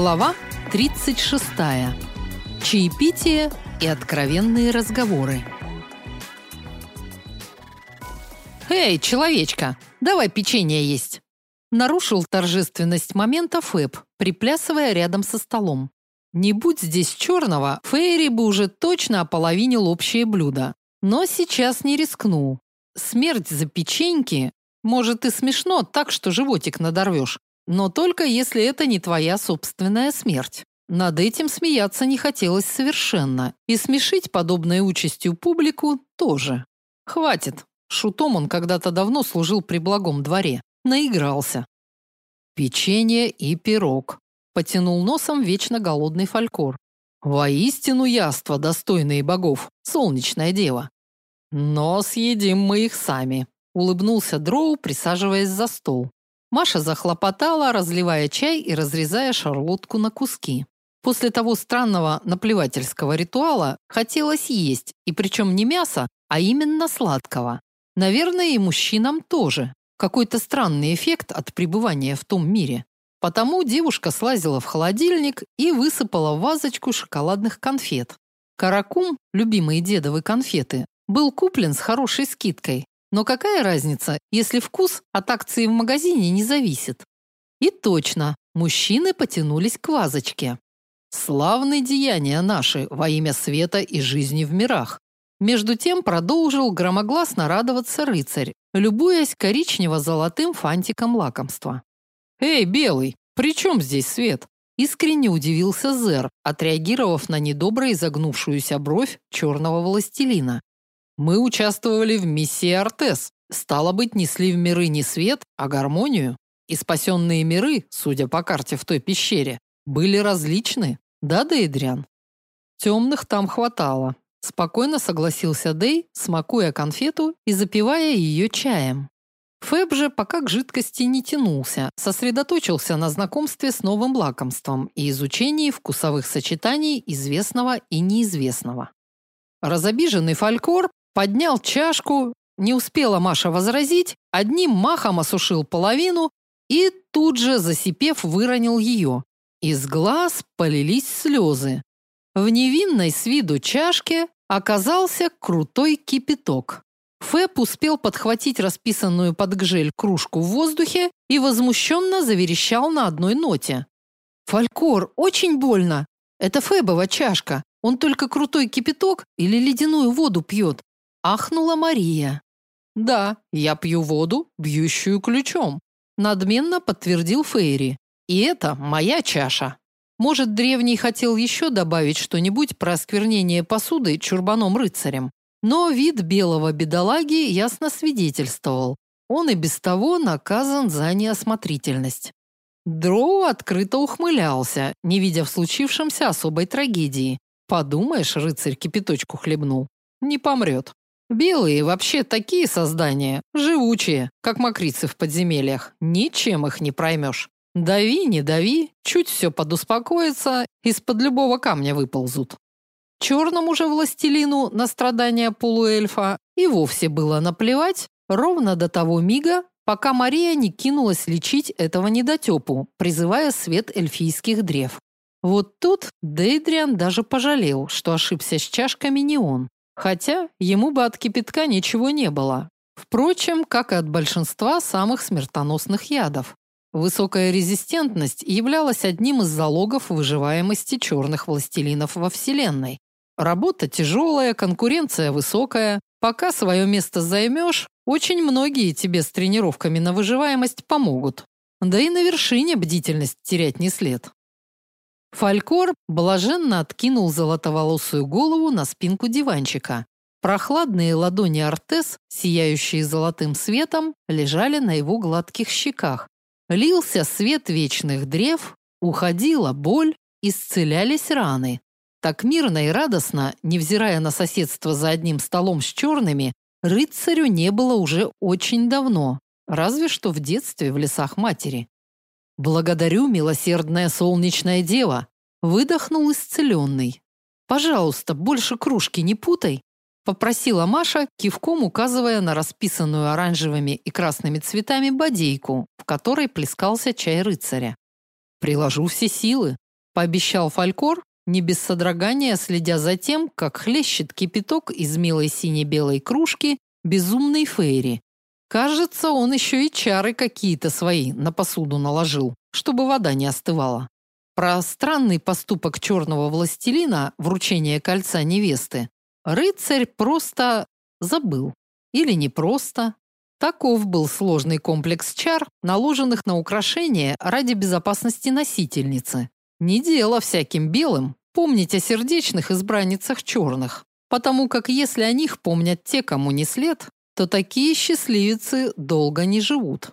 Глава 36. Чаепитие и откровенные разговоры. Эй, человечка, давай печенье есть. Нарушил торжественность момента Фэб, приплясывая рядом со столом. Не будь здесь черного, Фейри бы уже точно ополовинил общее блюдо. Но сейчас не рискнул. Смерть за печеньки может и смешно так, что животик надорвешь. Но только если это не твоя собственная смерть. Над этим смеяться не хотелось совершенно, и смешить подобной участью публику тоже. Хватит. Шутом он когда-то давно служил при благом дворе. Наигрался. Печенье и пирог. Потянул носом вечно голодный фалькор. Воистину яство, достойные богов, солнечное дева. Но съедим мы их сами, улыбнулся Дроу, присаживаясь за стол. Маша захлопотала, разливая чай и разрезая шарлотку на куски. После того странного наплевательского ритуала хотелось есть, и причем не мясо, а именно сладкого. Наверное, и мужчинам тоже. Какой-то странный эффект от пребывания в том мире. Потому девушка слазила в холодильник и высыпала в вазочку шоколадных конфет. Каракум, любимые дедовы конфеты, был куплен с хорошей скидкой, но какая разница, если вкус от акции в магазине не зависит? И точно, мужчины потянулись к вазочке. Славные деяния наши во имя света и жизни в мирах. Между тем продолжил громогласно радоваться рыцарь, любуясь коричнево-золотым фантиком лакомства. Эй, белый, при чем здесь свет? Искренне удивился Зер, отреагировав на недобро изогнувшуюся бровь черного властелина. Мы участвовали в миссии Артес. Стало быть, несли в миры не свет, а гармонию. И спасенные миры, судя по карте в той пещере, были различны. Да, Дейдриан? Темных там хватало. Спокойно согласился Дей, смакуя конфету и запивая ее чаем. Фэб же пока к жидкости не тянулся, сосредоточился на знакомстве с новым лакомством и изучении вкусовых сочетаний известного и неизвестного. Разобиженный фалькор поднял чашку, не успела Маша возразить, одним махом осушил половину и тут же, засипев, выронил ее. Из глаз полились слезы. В невинной с виду чашке оказался крутой кипяток. Фэп успел подхватить расписанную под гжель кружку в воздухе и возмущенно заверещал на одной ноте. «Фалькор, очень больно! Это Фэбова чашка. Он только крутой кипяток или ледяную воду пьет ахнула Мария. Да, я пью воду, бьющую ключом, надменно подтвердил Фейри. И это моя чаша. Может, древний хотел еще добавить что-нибудь про осквернение посуды чурбаном рыцарем, но вид белого бедолаги ясно свидетельствовал. Он и без того наказан за неосмотрительность. Дроу открыто ухмылялся, не видя в случившемся особой трагедии. Подумаешь, рыцарь кипяточку хлебнул. Не помрет. Белые вообще такие создания, живучие, как мокрицы в подземельях. Ничем их не проймешь. Дави, не дави, чуть все подуспокоится, из-под любого камня выползут. Черному же властелину на страдания полуэльфа и вовсе было наплевать ровно до того мига, пока Мария не кинулась лечить этого недотепу, призывая свет эльфийских древ. Вот тут Дейдриан даже пожалел, что ошибся с чашками не он. Хотя ему бы от кипятка ничего не было. Впрочем, как и от большинства самых смертоносных ядов. Высокая резистентность являлась одним из залогов выживаемости черных властелинов во Вселенной. Работа тяжелая, конкуренция высокая. Пока свое место займешь, очень многие тебе с тренировками на выживаемость помогут. Да и на вершине бдительность терять не след. Фалькор блаженно откинул золотоволосую голову на спинку диванчика. Прохладные ладони Артес, сияющие золотым светом, лежали на его гладких щеках. Лился свет вечных древ, уходила боль, исцелялись раны. Так мирно и радостно, невзирая на соседство за одним столом с черными, рыцарю не было уже очень давно, разве что в детстве в лесах матери. Благодарю, милосердная солнечная дева, выдохнул исцеленный. Пожалуйста, больше кружки не путай, попросила Маша, кивком указывая на расписанную оранжевыми и красными цветами бодейку, в которой плескался чай рыцаря. Приложу все силы, пообещал Фалькор, не без содрогания следя за тем, как хлещет кипяток из милой сине-белой кружки безумный фейри. Кажется, он еще и чары какие-то свои на посуду наложил, чтобы вода не остывала. Про странный поступок черного властелина, вручение кольца невесты, рыцарь просто забыл. Или не просто. Таков был сложный комплекс чар, наложенных на украшение ради безопасности носительницы. Не дело всяким белым помнить о сердечных избранницах черных, потому как если о них помнят те, кому не след, то такие счастливицы долго не живут.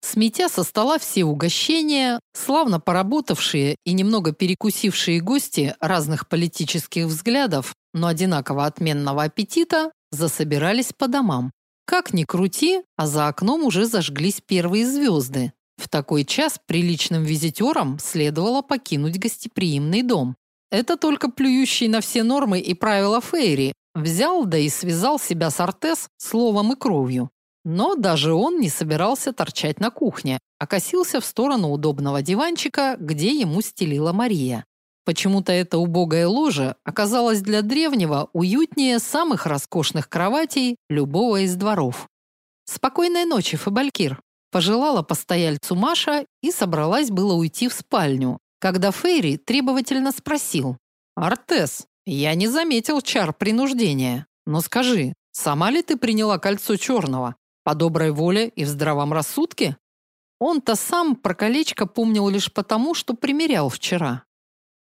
Сметя со стола все угощения, славно поработавшие и немного перекусившие гости разных политических взглядов, но одинаково отменного аппетита, засобирались по домам. Как ни крути, а за окном уже зажглись первые звезды. В такой час приличным визитерам следовало покинуть гостеприимный дом. Это только плюющий на все нормы и правила Фейри взял да и связал себя с Артес словом и кровью. Но даже он не собирался торчать на кухне, а косился в сторону удобного диванчика, где ему стелила Мария. Почему-то это убогое ложе оказалось для древнего уютнее самых роскошных кроватей любого из дворов. Спокойной ночи, Фабалькир, пожелала постояльцу Маша и собралась было уйти в спальню, когда Фейри требовательно спросил: "Артес, я не заметил чар принуждения. Но скажи, сама ли ты приняла кольцо черного? По доброй воле и в здравом рассудке?" Он-то сам про колечко помнил лишь потому, что примерял вчера.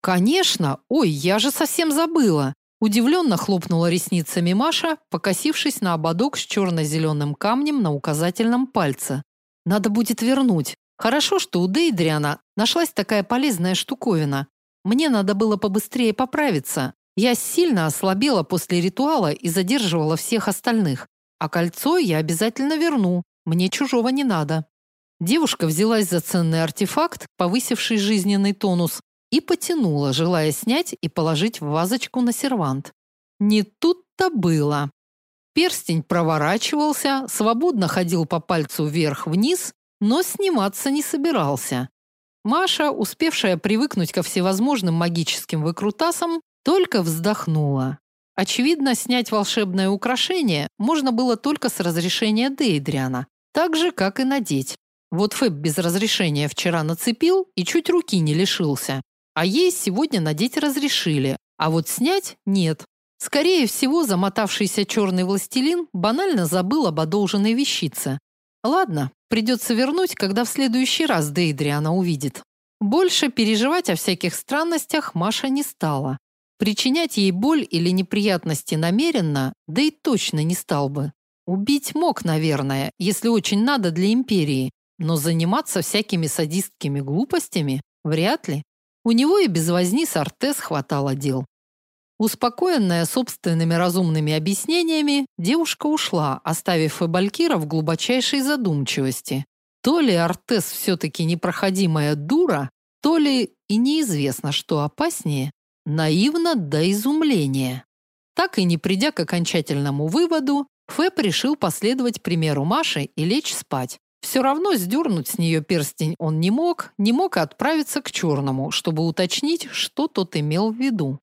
Конечно, ой, я же совсем забыла. Удивленно хлопнула ресницами Маша, покосившись на ободок с черно зеленым камнем на указательном пальце. Надо будет вернуть. Хорошо, что у Дейдриана нашлась такая полезная штуковина. Мне надо было побыстрее поправиться. Я сильно ослабела после ритуала и задерживала всех остальных. А кольцо я обязательно верну. Мне чужого не надо. Девушка взялась за ценный артефакт, повысивший жизненный тонус, и потянула, желая снять и положить в вазочку на сервант. Не тут-то было. Перстень проворачивался, свободно ходил по пальцу вверх-вниз, но сниматься не собирался. Маша, успевшая привыкнуть ко всевозможным магическим выкрутасам, только вздохнула. Очевидно, снять волшебное украшение можно было только с разрешения Дейдриана, так же, как и надеть. Вот Фэб без разрешения вчера нацепил и чуть руки не лишился. А ей сегодня надеть разрешили, а вот снять нет. Скорее всего, замотавшийся черный властелин банально забыл об одолженной вещице. Ладно, придется вернуть, когда в следующий раз Дейдриана увидит. Больше переживать о всяких странностях Маша не стала. Причинять ей боль или неприятности намеренно, да и точно не стал бы. Убить мог, наверное, если очень надо для империи, но заниматься всякими садистскими глупостями вряд ли. У него и без возни с Артес хватало дел. Успокоенная собственными разумными объяснениями, девушка ушла, оставив Фабалькира в глубочайшей задумчивости. То ли Артес все-таки непроходимая дура, то ли и неизвестно, что опаснее, наивно до изумления. Так и не придя к окончательному выводу, Фэб решил последовать примеру Маши и лечь спать. Все равно сдернуть с нее перстень он не мог, не мог отправиться к черному, чтобы уточнить, что тот имел в виду.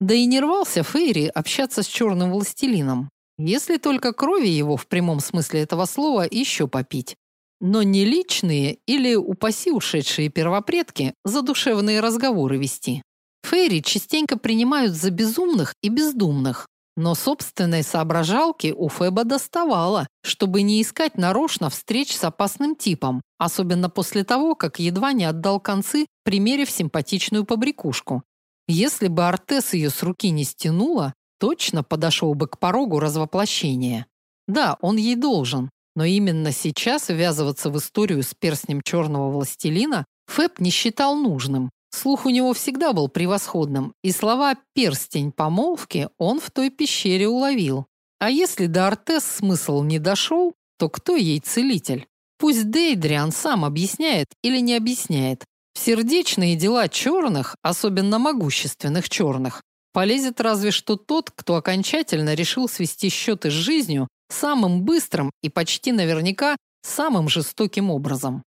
Да и не рвался Фейри общаться с черным властелином, если только крови его в прямом смысле этого слова еще попить. Но не личные или упаси ушедшие первопредки задушевные разговоры вести. Фейри частенько принимают за безумных и бездумных, но собственной соображалки у Феба доставало, чтобы не искать нарочно встреч с опасным типом, особенно после того, как едва не отдал концы, примерив симпатичную побрякушку. Если бы Артес ее с руки не стянула, точно подошел бы к порогу развоплощения. Да, он ей должен, но именно сейчас ввязываться в историю с перстнем черного властелина Фэб не считал нужным. Слух у него всегда был превосходным, и слова перстень помолвки он в той пещере уловил. А если до Артес смысл не дошел, то кто ей целитель? Пусть Дейдриан сам объясняет или не объясняет, в сердечные дела черных, особенно могущественных черных, полезет разве что тот, кто окончательно решил свести счеты с жизнью самым быстрым и почти наверняка самым жестоким образом.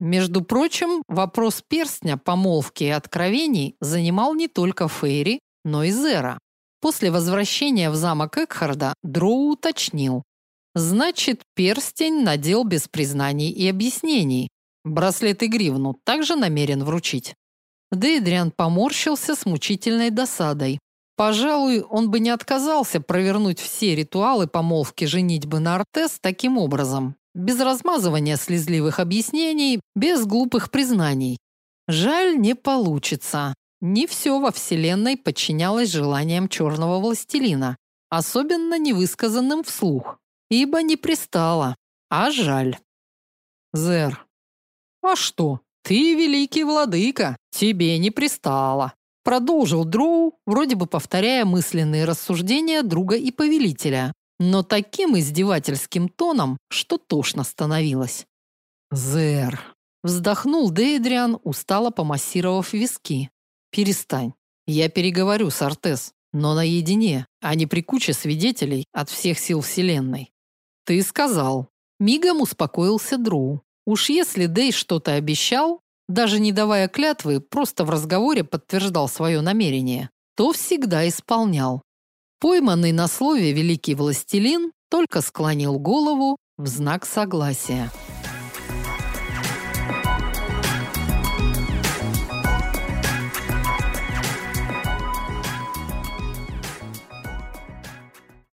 Между прочим, вопрос перстня, помолвки и откровений занимал не только Фейри, но и Зера. После возвращения в замок Экхарда Дроу уточнил: "Значит, перстень надел без признаний и объяснений. Браслет и гривну также намерен вручить". Дейдриан поморщился с мучительной досадой. Пожалуй, он бы не отказался провернуть все ритуалы помолвки женитьбы на Артес таким образом, без размазывания слезливых объяснений, без глупых признаний. Жаль, не получится. Не все во вселенной подчинялось желаниям черного властелина, особенно невысказанным вслух, ибо не пристало. А жаль. Зер. А что? Ты великий владыка, тебе не пристало. Продолжил Дроу, вроде бы повторяя мысленные рассуждения друга и повелителя, но таким издевательским тоном, что тошно становилось. Зер. Вздохнул Дейдриан, устало помассировав виски. Перестань. Я переговорю с Артес, но наедине, а не при куче свидетелей от всех сил вселенной. Ты сказал. Мигом успокоился Дроу. Уж если Дей что-то обещал, даже не давая клятвы, просто в разговоре подтверждал свое намерение, то всегда исполнял. Пойманный на слове великий властелин только склонил голову в знак согласия.